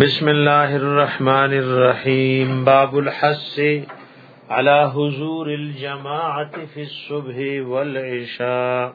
بسم الله الرحمن الرحيم باب الحس على حضور الجماعة في الصبح والعشاء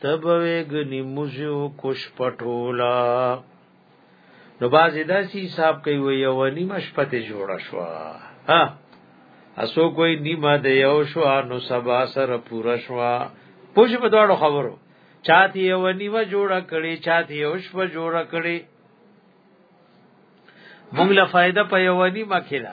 تبوی گنی مجو کش پټولا نو بازی داسی حساب کوي و یو نیمه شپه ته جوړ شو ها اسو کوئی نیمه د یو شو نو سبا سره پورا شو پوښ په دواړو خبرو چاته یو نیمه جوړه کړي چاته یو شپه جوړه کړي موږ له فائدہ په یو نیمه کې ده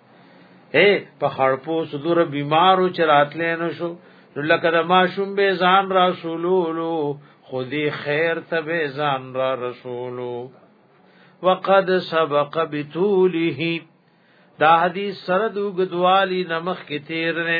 اے په خړپو صدور بیمارو چراتلې نو شو لکه د ماشوم به ځان رسولولو خودی خیر ته به ځان را رسولو وقد سبق بتوله دا حدیث سره دوګدوالی نمخ کې تیر نه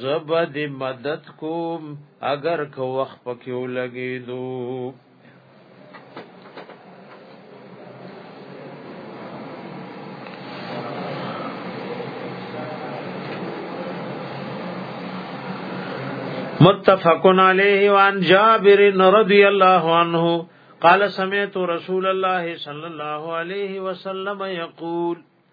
زب دی مدد کوم اگر که وخت پکې ولګېدو متفق علیه وان جابر رضی الله عنه قال سمعت رسول الله صلی الله علیه وسلم یقول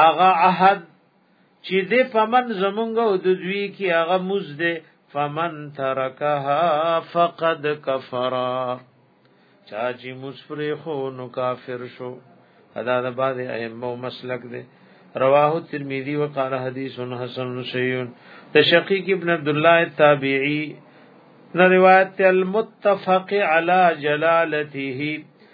هغه عهد چې دې پمن زمونږ او د دوی کې هغه موز دې فمن ترکها فقد کفرا چا چې مسفری خو نو کافر شو ادا د بعد ائمه مسلک دې رواه ترمذی وقال حدیث حسن صحیح تشقیق ابن عبد الله التابعی روایت المتفق علی جلالته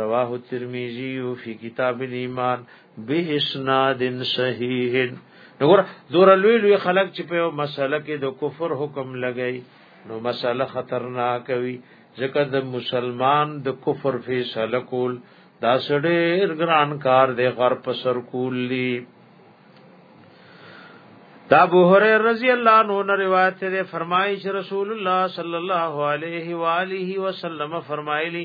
رواه الترمذی فی کتاب الايمان باسناد صحیح نور دور لوی لوی خلق چې په مسله کې د کفر حکم لګی نو مسله خطرناک وي ځکه د مسلمان د کفر فیصله کول دا سړی ګران کار دی غر په سر کول دی دا ابو هريره رضی الله عنه نے روایت سے فرمایي چې رسول الله صلی الله علیه و آله وسلم فرمایلی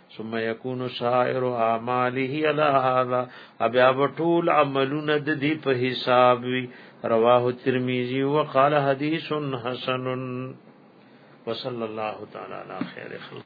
ثم يكون سائر اعماله على هذا ابي ابطول عملنا د دې په حساب وی رواه ترمذي وقال حديث حسن وصلى الله تعالى على خير خلق